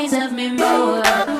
always love me more.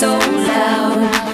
so loud.